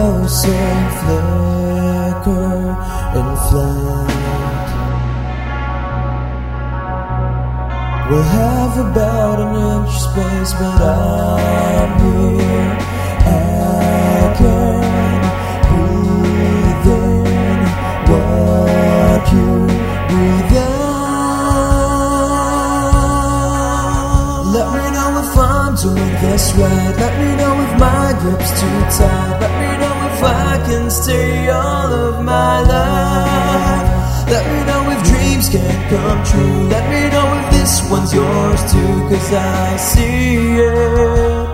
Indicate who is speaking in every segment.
Speaker 1: and flicker and flat. We'll have about an inch space, but I'm here. I can breathe in what you breathe out. Let me know if I'm doing this right. Let me know if my grip's too tight. Let me know can stay all of my life. Let me know if dreams can come true. Let me know if this one's yours too, cause I see it.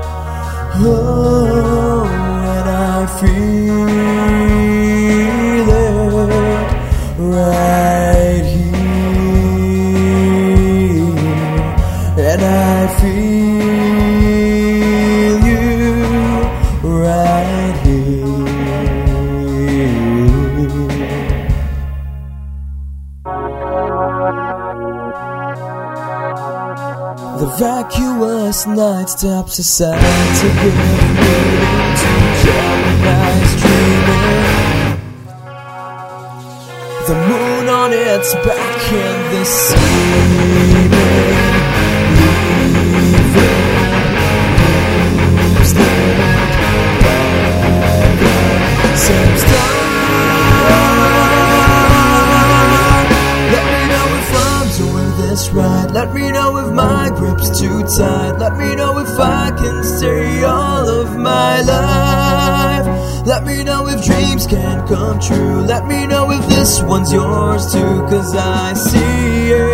Speaker 1: Oh, and I feel it right here. And I feel The vacuous night steps aside to give room to Gemini's dreaming. The moon on its back in the evening, this right. Let me know if my grip's too tight. Let me know if I can stay all of my life. Let me know if dreams can come true. Let me know if this one's yours too, cause I see it.